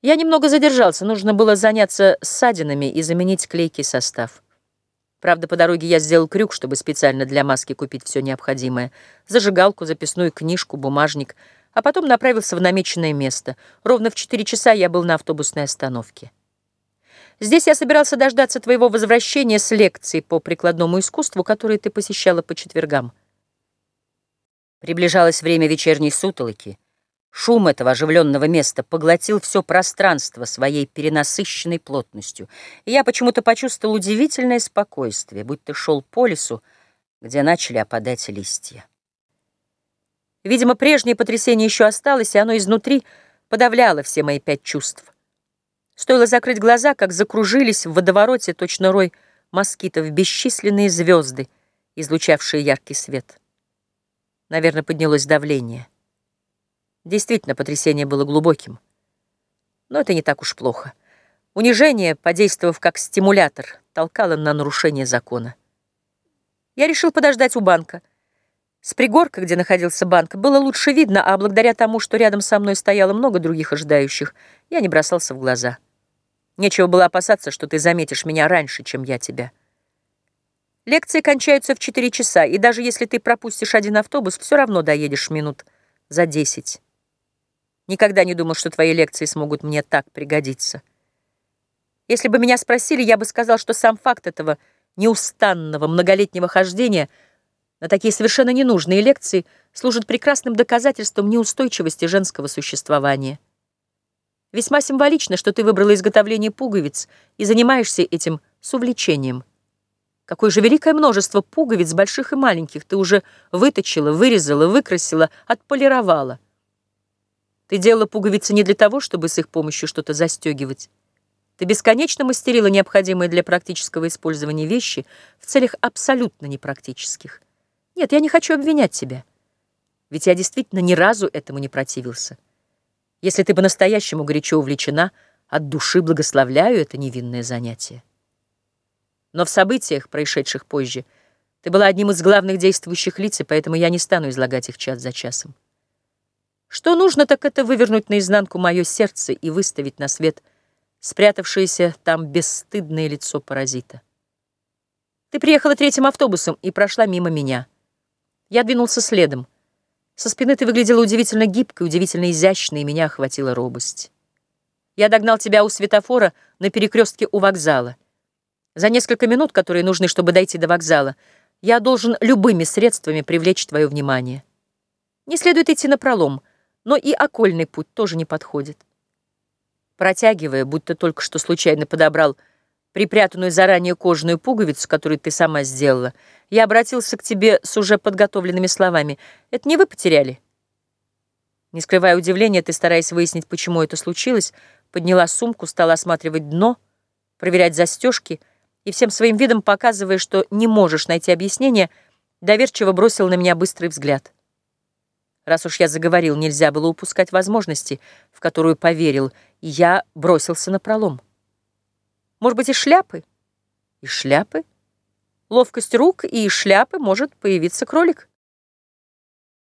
Я немного задержался, нужно было заняться ссадинами и заменить клейкий состав. Правда, по дороге я сделал крюк, чтобы специально для маски купить все необходимое. Зажигалку, записную книжку, бумажник, а потом направился в намеченное место. Ровно в 4 часа я был на автобусной остановке. Здесь я собирался дождаться твоего возвращения с лекцией по прикладному искусству, которые ты посещала по четвергам. Приближалось время вечерней сутолоки — Шум этого оживленного места поглотил все пространство своей перенасыщенной плотностью, и я почему-то почувствовал удивительное спокойствие, будто шел по лесу, где начали опадать листья. Видимо, прежнее потрясение еще осталось, и оно изнутри подавляло все мои пять чувств. Стоило закрыть глаза, как закружились в водовороте точно рой москитов бесчисленные звезды, излучавшие яркий свет. Наверное, поднялось давление. Действительно, потрясение было глубоким. Но это не так уж плохо. Унижение, подействовав как стимулятор, толкало на нарушение закона. Я решил подождать у банка. С пригорка, где находился банк, было лучше видно, а благодаря тому, что рядом со мной стояло много других ожидающих, я не бросался в глаза. Нечего было опасаться, что ты заметишь меня раньше, чем я тебя. Лекции кончаются в 4 часа, и даже если ты пропустишь один автобус, все равно доедешь минут за 10. Никогда не думал, что твои лекции смогут мне так пригодиться. Если бы меня спросили, я бы сказал, что сам факт этого неустанного многолетнего хождения на такие совершенно ненужные лекции служит прекрасным доказательством неустойчивости женского существования. Весьма символично, что ты выбрала изготовление пуговиц и занимаешься этим с увлечением. Какое же великое множество пуговиц, больших и маленьких, ты уже выточила, вырезала, выкрасила, отполировала. Ты делала пуговицы не для того, чтобы с их помощью что-то застегивать. Ты бесконечно мастерила необходимые для практического использования вещи в целях абсолютно непрактических. Нет, я не хочу обвинять тебя. Ведь я действительно ни разу этому не противился. Если ты по-настоящему горячо увлечена, от души благословляю это невинное занятие. Но в событиях, происшедших позже, ты была одним из главных действующих лиц, и поэтому я не стану излагать их час за часом. Что нужно, так это вывернуть наизнанку мое сердце и выставить на свет спрятавшееся там бесстыдное лицо паразита. Ты приехала третьим автобусом и прошла мимо меня. Я двинулся следом. Со спины ты выглядела удивительно гибкой, удивительно изящной, и меня охватила робость. Я догнал тебя у светофора на перекрестке у вокзала. За несколько минут, которые нужны, чтобы дойти до вокзала, я должен любыми средствами привлечь твое внимание. Не следует идти на пролом — но и окольный путь тоже не подходит. Протягивая, будто только что случайно подобрал припрятанную заранее кожаную пуговицу, которую ты сама сделала, я обратился к тебе с уже подготовленными словами. «Это не вы потеряли?» Не скрывая удивления, ты, стараясь выяснить, почему это случилось, подняла сумку, стала осматривать дно, проверять застежки и всем своим видом, показывая, что не можешь найти объяснение, доверчиво бросил на меня быстрый взгляд. Раз уж я заговорил, нельзя было упускать возможности, в которую поверил, и я бросился на пролом. Может быть, и шляпы? И шляпы? Ловкость рук и шляпы может появиться кролик.